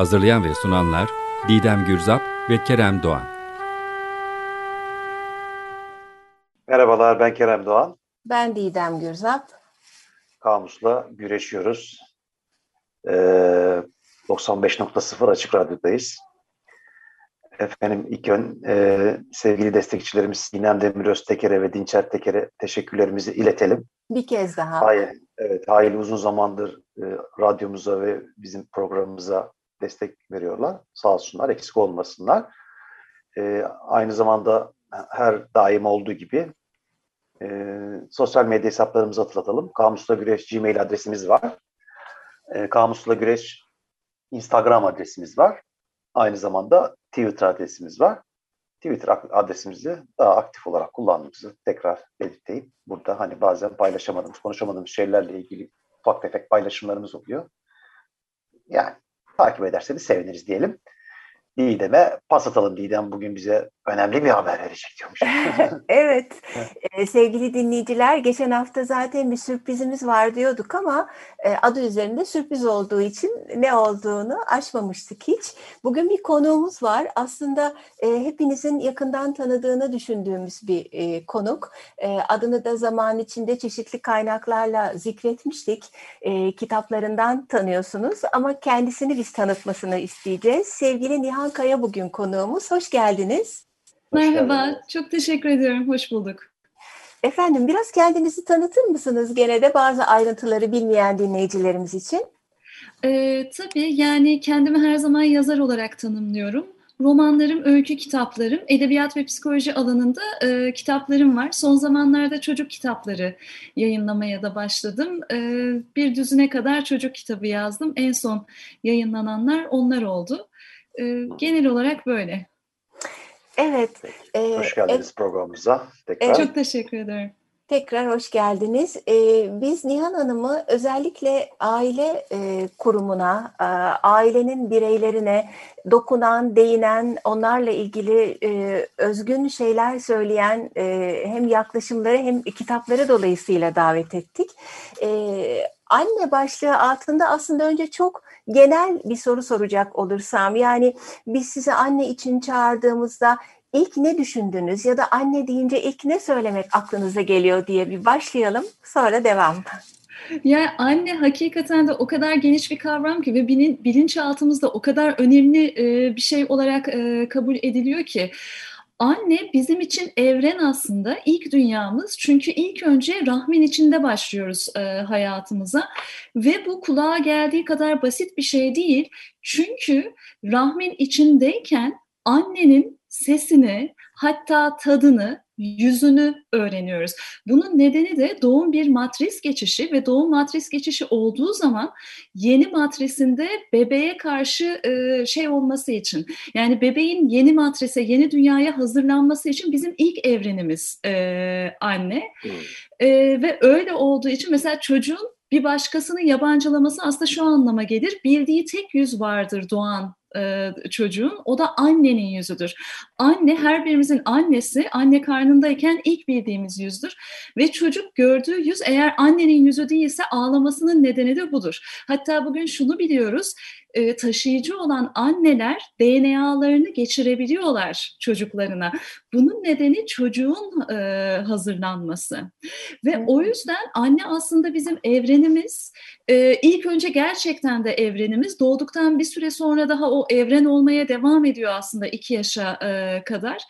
Hazırlayan ve sunanlar Didem Gürzap ve Kerem Doğan. Merhabalar ben Kerem Doğan. Ben Didem Gürzap. Kamus'la güreşiyoruz. Ee, 95.0 Açık Radyo'dayız. Efendim ilk ön e, sevgili destekçilerimiz Sinem Demir Özteker'e ve Dinçer Teker'e teşekkürlerimizi iletelim. Bir kez daha. Hayır, evet, hayli uzun zamandır e, radyomuza ve bizim programımıza destek veriyorlar. Sağ olsunlar, eksik olmasınlar. E, aynı zamanda her daim olduğu gibi e, sosyal medya hesaplarımızı hatırlatalım. Kamusla Güreş Gmail adresimiz var. E, Kamusla Güreş Instagram adresimiz var. Aynı zamanda Twitter adresimiz var. Twitter adresimizi daha aktif olarak kullandığımızı tekrar belirteyim. Burada hani bazen paylaşamadığımız, konuşamadığımız şeylerle ilgili ufak tefek paylaşımlarımız oluyor. Yani takip ederseniz seviniriz diyelim. Didem'e pas atalım. Didem bugün bize önemli bir haber verecek diyormuş. evet. Ee, sevgili dinleyiciler geçen hafta zaten bir sürprizimiz var diyorduk ama e, adı üzerinde sürpriz olduğu için ne olduğunu açmamıştık hiç. Bugün bir konuğumuz var. Aslında e, hepinizin yakından tanıdığını düşündüğümüz bir e, konuk. E, adını da zaman içinde çeşitli kaynaklarla zikretmiştik. E, kitaplarından tanıyorsunuz ama kendisini biz tanıtmasını isteyeceğiz. Sevgili Nihan Kaya bugün konuğumuz. Hoş geldiniz. Hoş Merhaba, geldiniz. çok teşekkür ediyorum. Hoş bulduk. Efendim biraz kendinizi tanıtır mısınız gene de bazı ayrıntıları bilmeyen dinleyicilerimiz için? Ee, tabii yani kendimi her zaman yazar olarak tanımlıyorum. Romanlarım, öykü kitaplarım, edebiyat ve psikoloji alanında e, kitaplarım var. Son zamanlarda çocuk kitapları yayınlamaya da başladım. E, bir düzine kadar çocuk kitabı yazdım. En son yayınlananlar onlar oldu. E, genel olarak böyle. Evet. E, hoş geldiniz e, programımıza. Tekrar. Çok teşekkür ederim. Tekrar hoş geldiniz. Ee, biz Nihan Hanım'ı özellikle aile e, kurumuna, e, ailenin bireylerine dokunan, değinen, onlarla ilgili e, özgün şeyler söyleyen e, hem yaklaşımları hem kitapları dolayısıyla davet ettik. E, anne başlığı altında aslında önce çok genel bir soru soracak olursam yani biz sizi anne için çağırdığımızda ilk ne düşündünüz ya da anne deyince ilk ne söylemek aklınıza geliyor diye bir başlayalım sonra devam. Yani anne hakikaten de o kadar geniş bir kavram ki ve bilinçaltımızda o kadar önemli bir şey olarak kabul ediliyor ki Anne bizim için evren aslında ilk dünyamız. Çünkü ilk önce rahmin içinde başlıyoruz e, hayatımıza. Ve bu kulağa geldiği kadar basit bir şey değil. Çünkü rahmin içindeyken annenin sesini hatta tadını yüzünü öğreniyoruz. Bunun nedeni de doğum bir matris geçişi ve doğum matris geçişi olduğu zaman yeni matrisinde bebeğe karşı e, şey olması için yani bebeğin yeni matrise, yeni dünyaya hazırlanması için bizim ilk evrenimiz e, anne. Hmm. E, ve öyle olduğu için mesela çocuğun bir başkasının yabancılaması aslında şu anlama gelir. Bildiği tek yüz vardır doğan e, çocuğun o da annenin yüzüdür. Anne her birimizin annesi anne karnındayken ilk bildiğimiz yüzdür ve çocuk gördüğü yüz eğer annenin yüzü değilse ağlamasının nedeni de budur. Hatta bugün şunu biliyoruz e, taşıyıcı olan anneler DNA'larını geçirebiliyorlar çocuklarına. Bunun nedeni çocuğun e, hazırlanması. Ve o yüzden anne aslında bizim evrenimiz. E, ilk önce gerçekten de evrenimiz. Doğduktan bir süre sonra daha o evren olmaya devam ediyor aslında iki yaşa e, kadar.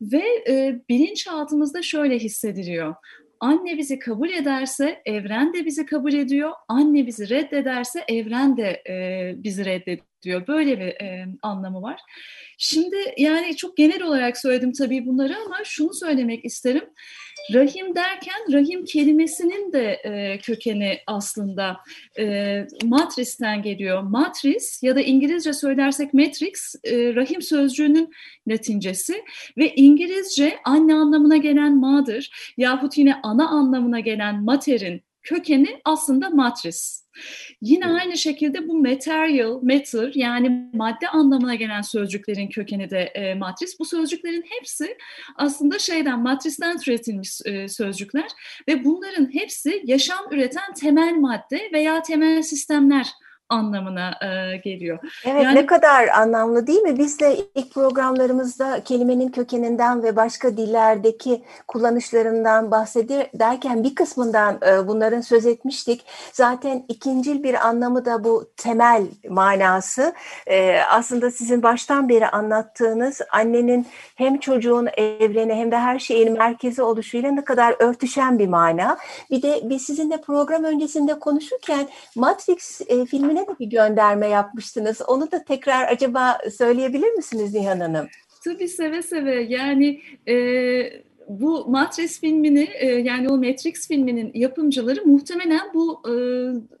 Ve e, bilinçaltımızda şöyle hissediliyor. Anne bizi kabul ederse evren de bizi kabul ediyor. Anne bizi reddederse evren de e, bizi reddediyor diyor. Böyle bir e, anlamı var. Şimdi yani çok genel olarak söyledim tabii bunları ama şunu söylemek isterim. Rahim derken rahim kelimesinin de e, kökeni aslında e, matristen geliyor. Matris ya da İngilizce söylersek matrix e, rahim sözcüğünün latincesi ve İngilizce anne anlamına gelen mother yahut yine ana anlamına gelen materin kökeni aslında matris. Yine aynı şekilde bu material, matter yani madde anlamına gelen sözcüklerin kökeni de e, matris. Bu sözcüklerin hepsi aslında şeyden matristen türetilmiş e, sözcükler ve bunların hepsi yaşam üreten temel madde veya temel sistemler anlamına e, geliyor. Evet yani, ne kadar anlamlı değil mi? Biz de ilk programlarımızda kelimenin kökeninden ve başka dillerdeki kullanışlarından bahsederken bir kısmından e, bunların söz etmiştik. Zaten ikincil bir anlamı da bu temel manası. E, aslında sizin baştan beri anlattığınız annenin hem çocuğun evreni hem de her şeyin merkezi oluşuyla ne kadar örtüşen bir mana. Bir de biz sizinle program öncesinde konuşurken Matrix e, filmini filmine de bir gönderme yapmıştınız. Onu da tekrar acaba söyleyebilir misiniz Nihan Hanım? Tabii seve seve. Yani e, bu Matrix filmini e, yani o Matrix filminin yapımcıları muhtemelen bu e,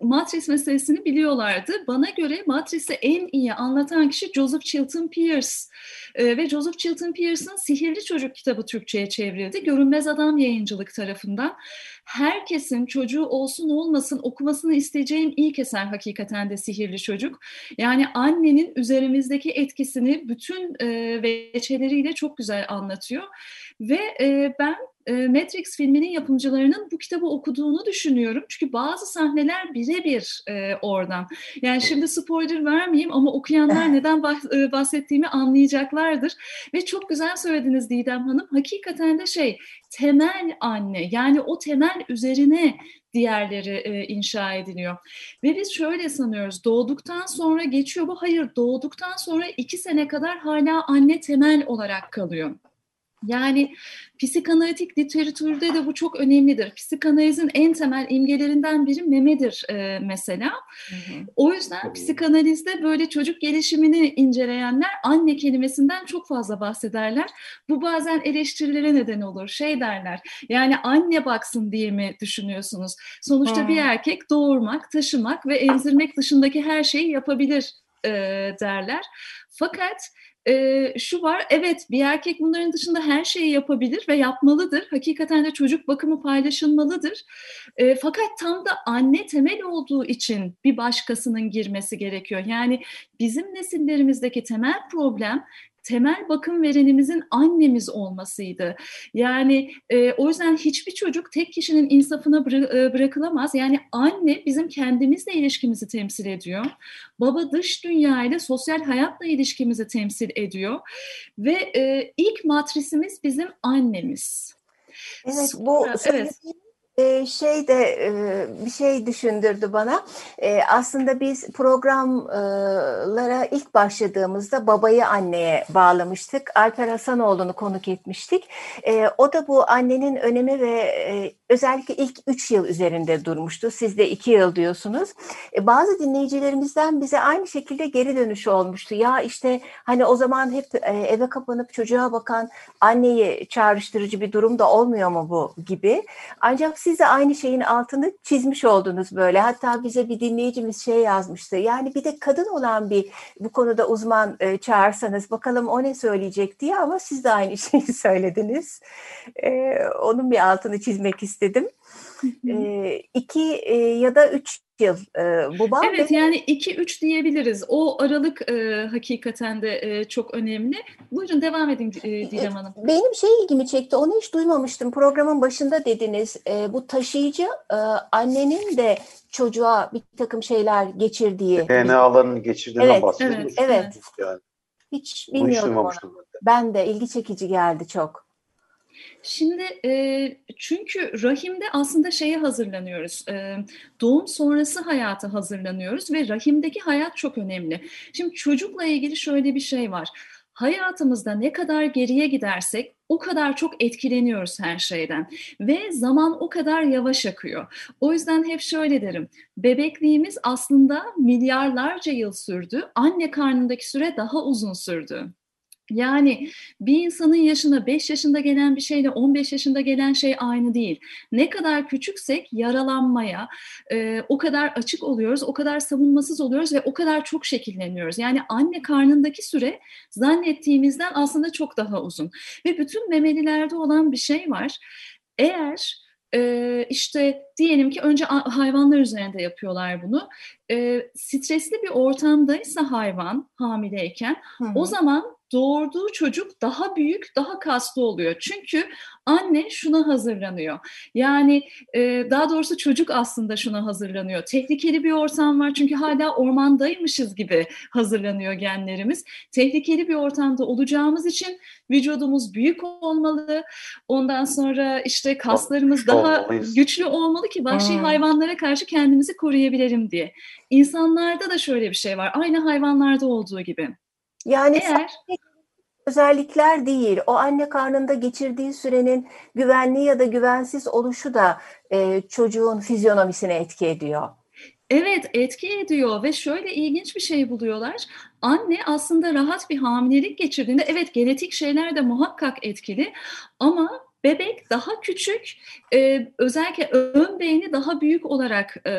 Matrix meselesini biliyorlardı. Bana göre Matrix'i en iyi anlatan kişi Joseph Chilton Pierce. E, ve Joseph Chilton Pierce'ın Sihirli Çocuk kitabı Türkçe'ye çevrildi. Görünmez Adam yayıncılık tarafından. Herkesin çocuğu olsun olmasın okumasını isteyeceğim ilk eser hakikaten de Sihirli Çocuk. Yani annenin üzerimizdeki etkisini bütün e, veçeleriyle çok güzel anlatıyor. Ve e, ben e, Matrix filminin yapımcılarının bu kitabı okuduğunu düşünüyorum. Çünkü bazı sahneler birebir e, oradan. Yani şimdi spoiler vermeyeyim ama okuyanlar neden bah- e, bahsettiğimi anlayacaklardır. Ve çok güzel söylediniz Didem Hanım. Hakikaten de şey temel anne yani o temel üzerine diğerleri e, inşa ediliyor. Ve biz şöyle sanıyoruz doğduktan sonra geçiyor bu. Hayır doğduktan sonra iki sene kadar hala anne temel olarak kalıyor. Yani psikanalitik literatürde de bu çok önemlidir. Psikanalizin en temel imgelerinden biri memedir e, mesela. Hı hı. O yüzden psikanalizde böyle çocuk gelişimini inceleyenler anne kelimesinden çok fazla bahsederler. Bu bazen eleştirilere neden olur. Şey derler yani anne baksın diye mi düşünüyorsunuz? Sonuçta hı. bir erkek doğurmak, taşımak ve emzirmek dışındaki her şeyi yapabilir e, derler. Fakat e, şu var, evet bir erkek bunların dışında her şeyi yapabilir ve yapmalıdır. Hakikaten de çocuk bakımı paylaşılmalıdır. E, fakat tam da anne temel olduğu için bir başkasının girmesi gerekiyor. Yani bizim nesillerimizdeki temel problem temel bakım verenimizin annemiz olmasıydı. Yani e, o yüzden hiçbir çocuk tek kişinin insafına bıra- e, bırakılamaz. Yani anne bizim kendimizle ilişkimizi temsil ediyor. Baba dış dünya ile sosyal hayatla ilişkimizi temsil ediyor. Ve e, ilk matrisimiz bizim annemiz. Evet bu evet şey de bir şey düşündürdü bana. Aslında biz programlara ilk başladığımızda babayı anneye bağlamıştık. Alper Hasanoğlu'nu konuk etmiştik. O da bu annenin önemi ve özellikle ilk üç yıl üzerinde durmuştu. Siz de iki yıl diyorsunuz. Bazı dinleyicilerimizden bize aynı şekilde geri dönüş olmuştu. Ya işte hani o zaman hep eve kapanıp çocuğa bakan anneyi çağrıştırıcı bir durum da olmuyor mu bu gibi. Ancak siz de aynı şeyin altını çizmiş oldunuz böyle. Hatta bize bir dinleyicimiz şey yazmıştı. Yani bir de kadın olan bir bu konuda uzman e, çağırsanız bakalım o ne söyleyecek diye ama siz de aynı şeyi söylediniz. E, onun bir altını çizmek istedim. E, iki e, ya da üç yıl e, bu bağ. Evet yani 2-3 diyebiliriz. O aralık e, hakikaten de e, çok önemli. Buyurun devam edin e, Didem Hanım. Benim şey ilgimi çekti. Onu hiç duymamıştım. Programın başında dediniz. E, bu taşıyıcı e, annenin de çocuğa bir takım şeyler geçirdiği. DNA'ların geçirdiğinden evet, bahsediyoruz. Evet. evet. Yani. Hiç bilmiyordum onu. Ben de ilgi çekici geldi çok. Şimdi e, çünkü rahimde aslında şeye hazırlanıyoruz. E, doğum sonrası hayata hazırlanıyoruz ve rahimdeki hayat çok önemli. Şimdi çocukla ilgili şöyle bir şey var. Hayatımızda ne kadar geriye gidersek o kadar çok etkileniyoruz her şeyden ve zaman o kadar yavaş akıyor. O yüzden hep şöyle derim. Bebekliğimiz aslında milyarlarca yıl sürdü. Anne karnındaki süre daha uzun sürdü. Yani bir insanın yaşına 5 yaşında gelen bir şeyle 15 yaşında gelen şey aynı değil. Ne kadar küçüksek yaralanmaya e, o kadar açık oluyoruz, o kadar savunmasız oluyoruz ve o kadar çok şekilleniyoruz. Yani anne karnındaki süre zannettiğimizden aslında çok daha uzun. Ve bütün memelilerde olan bir şey var. Eğer e, işte diyelim ki önce hayvanlar üzerinde yapıyorlar bunu. E, stresli bir ortamdaysa hayvan hamileyken hı hı. o zaman doğurduğu çocuk daha büyük, daha kaslı oluyor. Çünkü anne şuna hazırlanıyor. Yani e, daha doğrusu çocuk aslında şuna hazırlanıyor. Tehlikeli bir ortam var çünkü hala ormandaymışız gibi hazırlanıyor genlerimiz. Tehlikeli bir ortamda olacağımız için vücudumuz büyük olmalı. Ondan sonra işte kaslarımız daha güçlü olmalı ki vahşi hmm. hayvanlara karşı kendimizi koruyabilelim diye. İnsanlarda da şöyle bir şey var. Aynı hayvanlarda olduğu gibi. Yani Eğer, özellikler değil, o anne karnında geçirdiği sürenin güvenli ya da güvensiz oluşu da e, çocuğun fizyonomisine etki ediyor. Evet etki ediyor ve şöyle ilginç bir şey buluyorlar. Anne aslında rahat bir hamilelik geçirdiğinde evet genetik şeyler de muhakkak etkili ama bebek daha küçük, e, özellikle ön beyni daha büyük olarak e,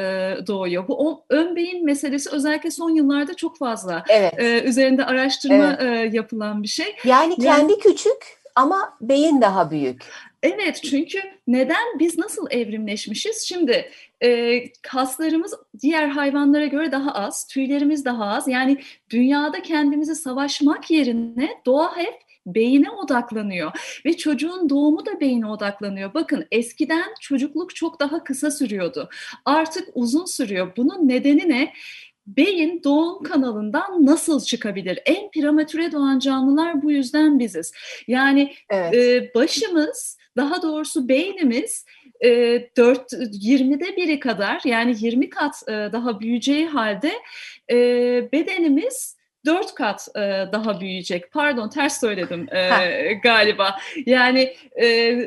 doğuyor. Bu o, ön beyin meselesi özellikle son yıllarda çok fazla evet. e, üzerinde araştırma evet. e, yapılan bir şey. Yani kendi yani, küçük ama beyin daha büyük. Evet çünkü neden biz nasıl evrimleşmişiz? Şimdi e, kaslarımız diğer hayvanlara göre daha az, tüylerimiz daha az. Yani dünyada kendimizi savaşmak yerine doğa hep beyine odaklanıyor ve çocuğun doğumu da beyine odaklanıyor. Bakın eskiden çocukluk çok daha kısa sürüyordu. Artık uzun sürüyor. Bunun nedeni ne? beyin doğum kanalından nasıl çıkabilir? En prematüre doğan canlılar bu yüzden biziz. Yani evet. e, başımız, daha doğrusu beynimiz e, 4 20'de biri kadar yani 20 kat e, daha büyüyeceği halde e, bedenimiz dört kat e, daha büyüyecek. Pardon ters söyledim e, galiba. Yani e,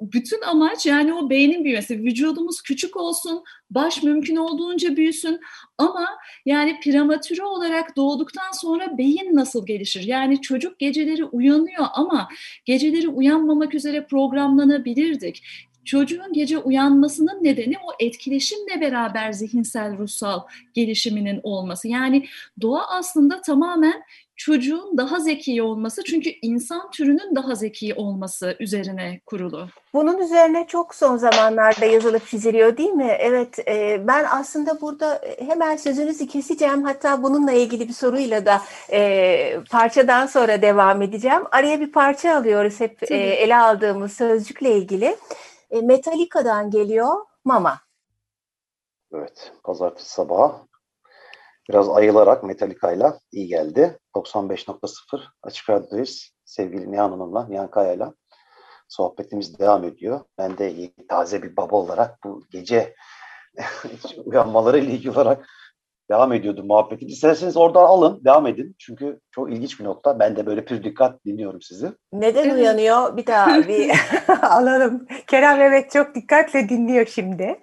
bütün amaç yani o beynin büyümesi. Vücudumuz küçük olsun, baş mümkün olduğunca büyüsün ama yani prematüre olarak doğduktan sonra beyin nasıl gelişir? Yani çocuk geceleri uyanıyor ama geceleri uyanmamak üzere programlanabilirdik. Çocuğun gece uyanmasının nedeni o etkileşimle beraber zihinsel, ruhsal gelişiminin olması. Yani doğa aslında tamamen çocuğun daha zeki olması çünkü insan türünün daha zeki olması üzerine kurulu. Bunun üzerine çok son zamanlarda yazılıp çiziliyor değil mi? Evet e, ben aslında burada hemen sözünüzü keseceğim hatta bununla ilgili bir soruyla da e, parçadan sonra devam edeceğim. Araya bir parça alıyoruz hep e, ele aldığımız sözcükle ilgili. E, Metallica'dan geliyor Mama. Evet, pazartesi sabahı biraz ayılarak Metallica'yla iyi geldi. 95.0 Açık Radyo'dayız. Sevgili Nihan Hanım'la, Nihan Kaya'yla sohbetimiz devam ediyor. Ben de taze bir baba olarak bu gece uyanmaları ile ilgili olarak devam ediyordu muhabbeti. İsterseniz oradan alın, devam edin. Çünkü çok ilginç bir nokta. Ben de böyle pür dikkat dinliyorum sizi. Neden uyanıyor? Bir daha bir alalım. Kerem evet çok dikkatle dinliyor şimdi.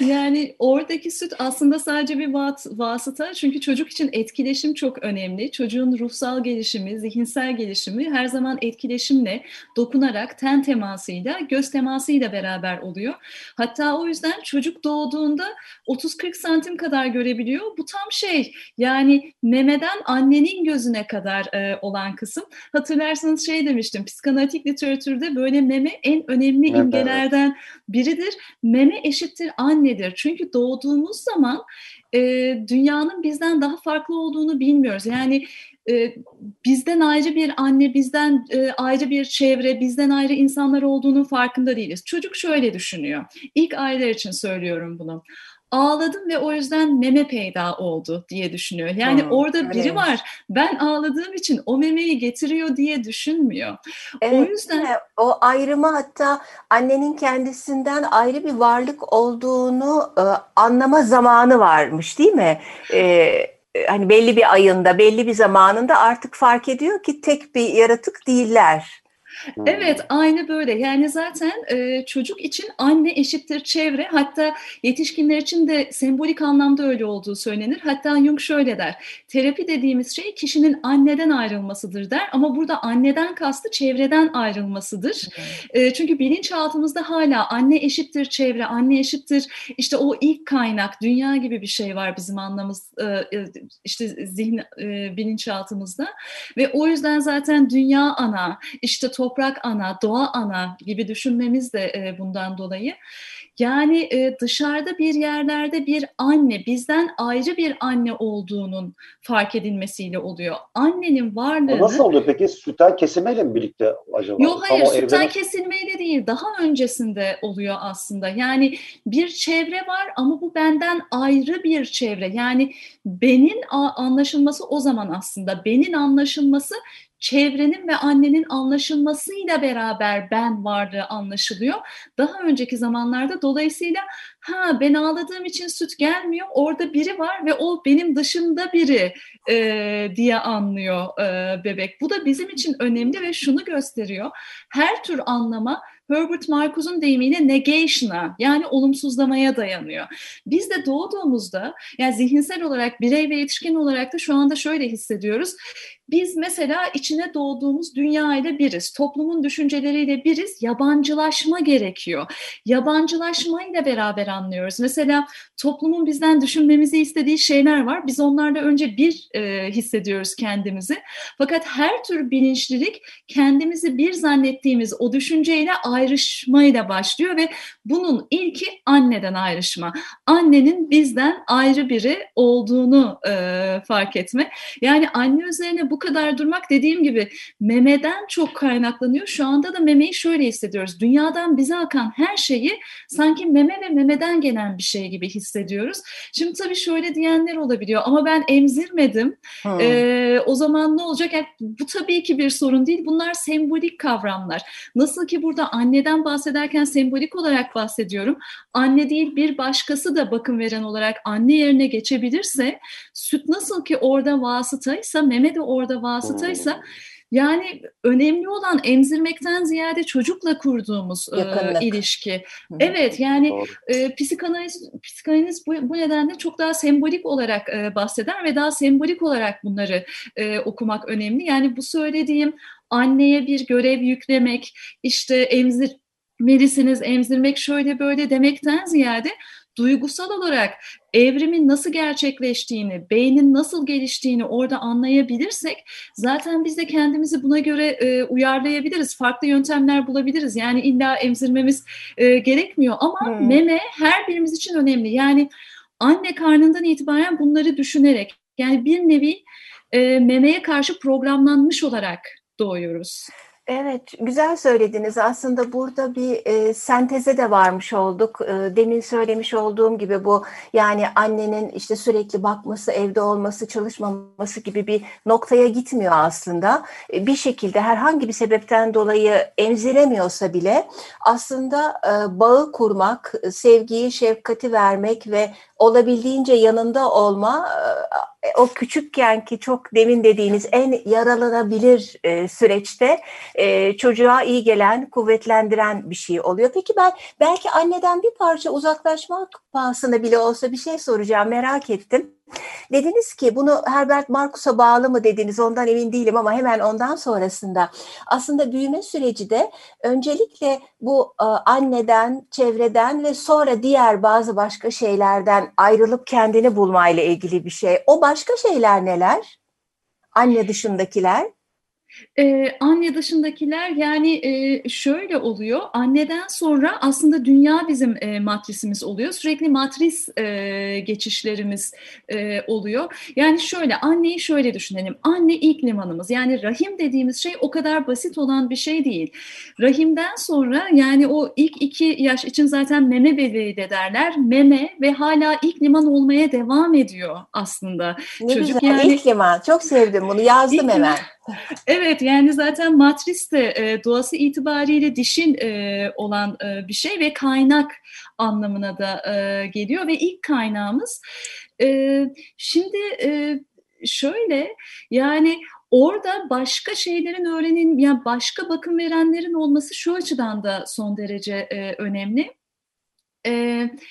Yani oradaki süt aslında sadece bir vas vasıta çünkü çocuk için etkileşim çok önemli. Çocuğun ruhsal gelişimi, zihinsel gelişimi her zaman etkileşimle, dokunarak, ten temasıyla, göz temasıyla beraber oluyor. Hatta o yüzden çocuk doğduğunda 30-40 santim kadar görebiliyor. Bu tam şey yani memeden annenin gözüne kadar e, olan kısım. Hatırlarsanız şey demiştim, psikanalitik literatürde böyle meme en önemli evet, imgelerden biridir. Meme eşittir annedir. Çünkü doğduğumuz zaman e, dünyanın bizden daha farklı olduğunu bilmiyoruz. Yani e, bizden ayrı bir anne, bizden e, ayrı bir çevre, bizden ayrı insanlar olduğunun farkında değiliz. Çocuk şöyle düşünüyor. İlk aileler için söylüyorum bunu ağladım ve o yüzden meme peyda oldu diye düşünüyor. Yani hmm, orada biri evet. var. Ben ağladığım için o memeyi getiriyor diye düşünmüyor. Evet, o yüzden o ayrımı hatta annenin kendisinden ayrı bir varlık olduğunu e, anlama zamanı varmış değil mi? E, hani belli bir ayında, belli bir zamanında artık fark ediyor ki tek bir yaratık değiller. Evet, aynı böyle. Yani zaten e, çocuk için anne eşittir çevre. Hatta yetişkinler için de sembolik anlamda öyle olduğu söylenir. Hatta Jung şöyle der. Terapi dediğimiz şey kişinin anneden ayrılmasıdır der. Ama burada anneden kastı çevreden ayrılmasıdır. Hmm. E, çünkü bilinçaltımızda hala anne eşittir çevre, anne eşittir işte o ilk kaynak, dünya gibi bir şey var bizim anlamız, e, e işte zihin e, bilinçaltımızda. Ve o yüzden zaten dünya ana, işte toprak ana, doğa ana gibi düşünmemiz de e, bundan dolayı. Yani e, dışarıda bir yerlerde bir anne, bizden ayrı bir anne olduğunun fark edilmesiyle oluyor. Annenin varlığını... O nasıl oluyor peki? Sütten kesilmeyle mi birlikte acaba? Yok hayır, sütten evden... kesilmeyle değil. Daha öncesinde oluyor aslında. Yani bir çevre var ama bu benden ayrı bir çevre. Yani benin anlaşılması o zaman aslında. Benin anlaşılması çevrenin ve annenin anlaşılmasıyla beraber ben varlığı anlaşılıyor. Daha önceki zamanlarda dolayısıyla ha ben ağladığım için süt gelmiyor orada biri var ve o benim dışımda biri e, diye anlıyor e, bebek. Bu da bizim için önemli ve şunu gösteriyor. Her tür anlama Herbert Marcuse'un deyimiyle negation'a yani olumsuzlamaya dayanıyor. Biz de doğduğumuzda yani zihinsel olarak birey ve yetişkin olarak da şu anda şöyle hissediyoruz. Biz mesela içine doğduğumuz dünya ile biriz. Toplumun düşünceleriyle biriz. Yabancılaşma gerekiyor. Yabancılaşmayla beraber anlıyoruz. Mesela toplumun bizden düşünmemizi istediği şeyler var. Biz onlarla önce bir e, hissediyoruz kendimizi. Fakat her tür bilinçlilik kendimizi bir zannettiğimiz o düşünceyle ayrışmayla başlıyor ve bunun ilki anneden ayrışma. Annenin bizden ayrı biri olduğunu e, fark etme. Yani anne üzerine bu bu kadar durmak dediğim gibi memeden çok kaynaklanıyor. Şu anda da memeyi şöyle hissediyoruz. Dünyadan bize akan her şeyi sanki meme ve memeden gelen bir şey gibi hissediyoruz. Şimdi tabii şöyle diyenler olabiliyor ama ben emzirmedim. Hmm. Ee, o zaman ne olacak? Yani bu tabii ki bir sorun değil. Bunlar sembolik kavramlar. Nasıl ki burada anneden bahsederken sembolik olarak bahsediyorum. Anne değil bir başkası da bakım veren olarak anne yerine geçebilirse süt nasıl ki orada vasıtaysa meme de orada orada vasıtaysa yani önemli olan emzirmekten ziyade çocukla kurduğumuz e, ilişki. Evet yani e, psikanaliz, psikanaliz bu, bu nedenle çok daha sembolik olarak e, bahseder ve daha sembolik olarak bunları e, okumak önemli. Yani bu söylediğim anneye bir görev yüklemek, işte emzir emzirmek şöyle böyle demekten ziyade duygusal olarak evrimin nasıl gerçekleştiğini, beynin nasıl geliştiğini orada anlayabilirsek zaten biz de kendimizi buna göre e, uyarlayabiliriz. Farklı yöntemler bulabiliriz. Yani illa emzirmemiz e, gerekmiyor ama hmm. meme her birimiz için önemli. Yani anne karnından itibaren bunları düşünerek yani bir nevi e, memeye karşı programlanmış olarak doğuyoruz. Evet, güzel söylediniz. Aslında burada bir e, senteze de varmış olduk. E, demin söylemiş olduğum gibi bu yani annenin işte sürekli bakması, evde olması, çalışmaması gibi bir noktaya gitmiyor aslında. E, bir şekilde herhangi bir sebepten dolayı emziremiyorsa bile aslında e, bağı kurmak, sevgiyi, şefkati vermek ve olabildiğince yanında olma e, o küçükken ki çok demin dediğiniz en yaralanabilir e, süreçte e, çocuğa iyi gelen, kuvvetlendiren bir şey oluyor. Peki ben belki anneden bir parça uzaklaşmak pahasına bile olsa bir şey soracağım merak ettim. Dediniz ki bunu Herbert Marcus'a bağlı mı dediniz ondan emin değilim ama hemen ondan sonrasında aslında büyüme süreci de öncelikle bu e, anneden, çevreden ve sonra diğer bazı başka şeylerden ayrılıp kendini bulmayla ilgili bir şey. O başka şeyler neler? Anne dışındakiler? Ee, anne dışındakiler yani e, şöyle oluyor. Anneden sonra aslında dünya bizim e, matrisimiz oluyor. Sürekli matris e, geçişlerimiz e, oluyor. Yani şöyle anneyi şöyle düşünelim. Anne ilk limanımız. Yani rahim dediğimiz şey o kadar basit olan bir şey değil. Rahimden sonra yani o ilk iki yaş için zaten meme bebeği de derler. Meme ve hala ilk liman olmaya devam ediyor aslında. Ne Çocuk güzel yani, ilk liman. Çok sevdim bunu yazdım hemen. Liman. Evet yani zaten matris de e, doğası itibariyle dişin e, olan e, bir şey ve kaynak anlamına da e, geliyor ve ilk kaynağımız e, şimdi e, şöyle yani orada başka şeylerin öğrenin, yani başka bakım verenlerin olması şu açıdan da son derece e, önemli. Evet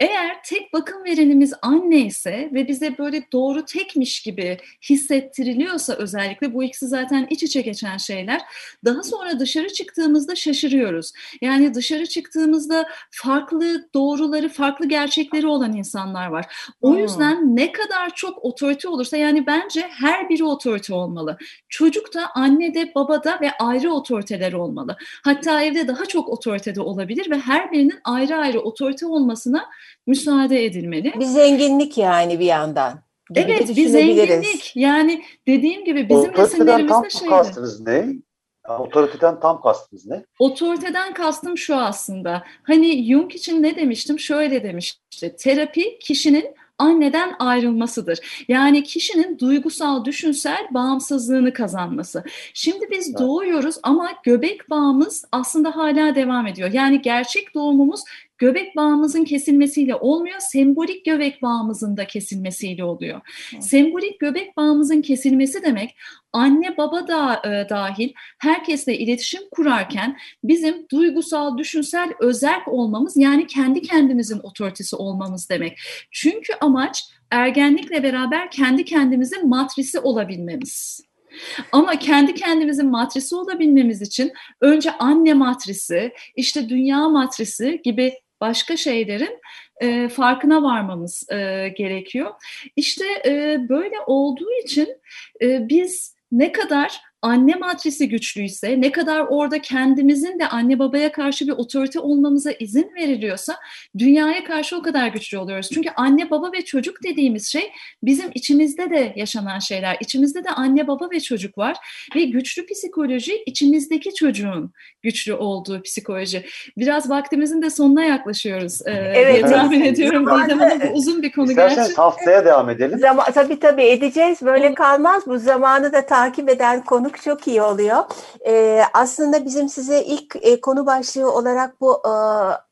eğer tek bakım verenimiz anne ise ve bize böyle doğru tekmiş gibi hissettiriliyorsa özellikle bu ikisi zaten iç içe geçen şeyler. Daha sonra dışarı çıktığımızda şaşırıyoruz. Yani dışarı çıktığımızda farklı doğruları, farklı gerçekleri olan insanlar var. O hmm. yüzden ne kadar çok otorite olursa yani bence her biri otorite olmalı. Çocuk da anne de baba da ve ayrı otoriteler olmalı. Hatta evde daha çok otoritede olabilir ve her birinin ayrı ayrı otorite olmasına müsaade edilmeli. Bir zenginlik yani bir yandan. evet bir zenginlik. Yani dediğim gibi bizim resimlerimizde şeydi. kastınız ne? Otoriteden tam kastınız ne? Otoriteden kastım şu aslında. Hani Jung için ne demiştim? Şöyle demişti. Terapi kişinin anneden ayrılmasıdır. Yani kişinin duygusal, düşünsel bağımsızlığını kazanması. Şimdi biz evet. doğuyoruz ama göbek bağımız aslında hala devam ediyor. Yani gerçek doğumumuz göbek bağımızın kesilmesiyle olmuyor, sembolik göbek bağımızın da kesilmesiyle oluyor. Hı. Sembolik göbek bağımızın kesilmesi demek anne baba da e, dahil herkesle iletişim kurarken bizim duygusal, düşünsel özerk olmamız yani kendi kendimizin otoritesi olmamız demek. Çünkü amaç ergenlikle beraber kendi kendimizin matrisi olabilmemiz. Ama kendi kendimizin matrisi olabilmemiz için önce anne matrisi, işte dünya matrisi gibi başka şeylerin e, farkına varmamız e, gerekiyor. İşte e, böyle olduğu için e, biz ne kadar anne matrisi güçlüyse, ne kadar orada kendimizin de anne babaya karşı bir otorite olmamıza izin veriliyorsa dünyaya karşı o kadar güçlü oluyoruz. Çünkü anne baba ve çocuk dediğimiz şey bizim içimizde de yaşanan şeyler. İçimizde de anne baba ve çocuk var ve güçlü psikoloji içimizdeki çocuğun güçlü olduğu psikoloji. Biraz vaktimizin de sonuna yaklaşıyoruz ee, evet, tahmin evet. ediyorum. Didem Hanım bu uzun bir konu İsterseniz gerçi. haftaya devam edelim. Zaman, tabii tabii edeceğiz. Böyle kalmaz. Bu zamanı da takip eden konu konuk çok iyi oluyor. E, aslında bizim size ilk e, konu başlığı olarak bu e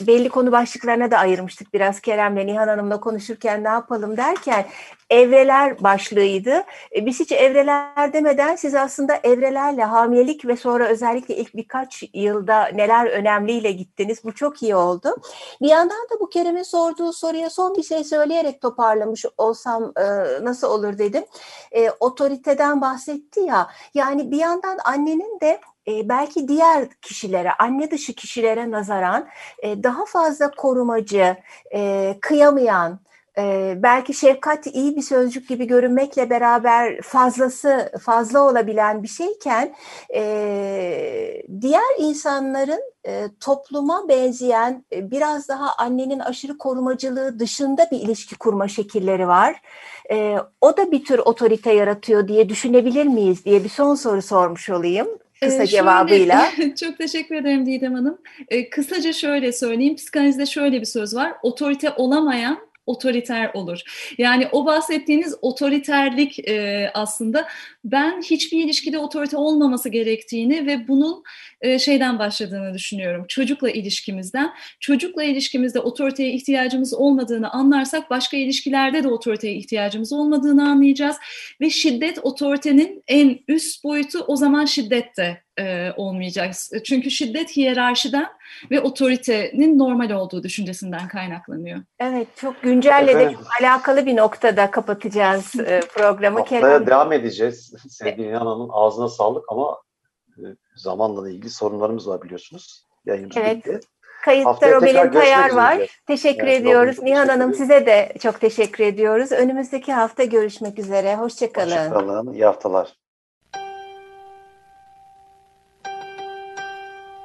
belli konu başlıklarına da ayırmıştık biraz Kerem'le Nihan Hanım'la konuşurken ne yapalım derken evreler başlığıydı. E, biz hiç evreler demeden siz aslında evrelerle hamilelik ve sonra özellikle ilk birkaç yılda neler önemliyle gittiniz. Bu çok iyi oldu. Bir yandan da bu Kerem'in sorduğu soruya son bir şey söyleyerek toparlamış olsam e, nasıl olur dedim. E, otoriteden bahsetti ya. Yani bir yandan annenin de e, belki diğer kişilere, anne dışı kişilere nazaran e, daha fazla korumacı, e, kıyamayan, e, belki şefkat iyi bir sözcük gibi görünmekle beraber fazlası fazla olabilen bir şeyken e, diğer insanların e, topluma benzeyen e, biraz daha annenin aşırı korumacılığı dışında bir ilişki kurma şekilleri var. E, o da bir tür otorite yaratıyor diye düşünebilir miyiz diye bir son soru sormuş olayım kısa ee, cevabıyla. çok teşekkür ederim Didem Hanım. Ee, kısaca şöyle söyleyeyim. Psikanalizde şöyle bir söz var. Otorite olamayan otoriter olur. Yani o bahsettiğiniz otoriterlik e, aslında ben hiçbir ilişkide otorite olmaması gerektiğini ve bunun e, şeyden başladığını düşünüyorum. Çocukla ilişkimizden. Çocukla ilişkimizde otoriteye ihtiyacımız olmadığını anlarsak başka ilişkilerde de otoriteye ihtiyacımız olmadığını anlayacağız. Ve şiddet otoritenin en üst boyutu o zaman şiddet de e, olmayacak. Çünkü şiddet hiyerarşiden ve otoritenin normal olduğu düşüncesinden kaynaklanıyor. Evet, çok güncelle evet. de alakalı bir noktada kapatacağız e, programı. Haftaya Kerem. devam edeceğiz. Sevgili İlhan Hanım'ın ağzına sağlık ama e, zamanla ilgili sorunlarımız var biliyorsunuz. Yayınımız evet. bitti. Kayıtta Robelin Kayar var. Üzere. Teşekkür evet, ediyoruz. Nihan Hanım size de çok teşekkür ediyoruz. Önümüzdeki hafta görüşmek üzere. Hoşçakalın. Hoşçakalın. İyi haftalar.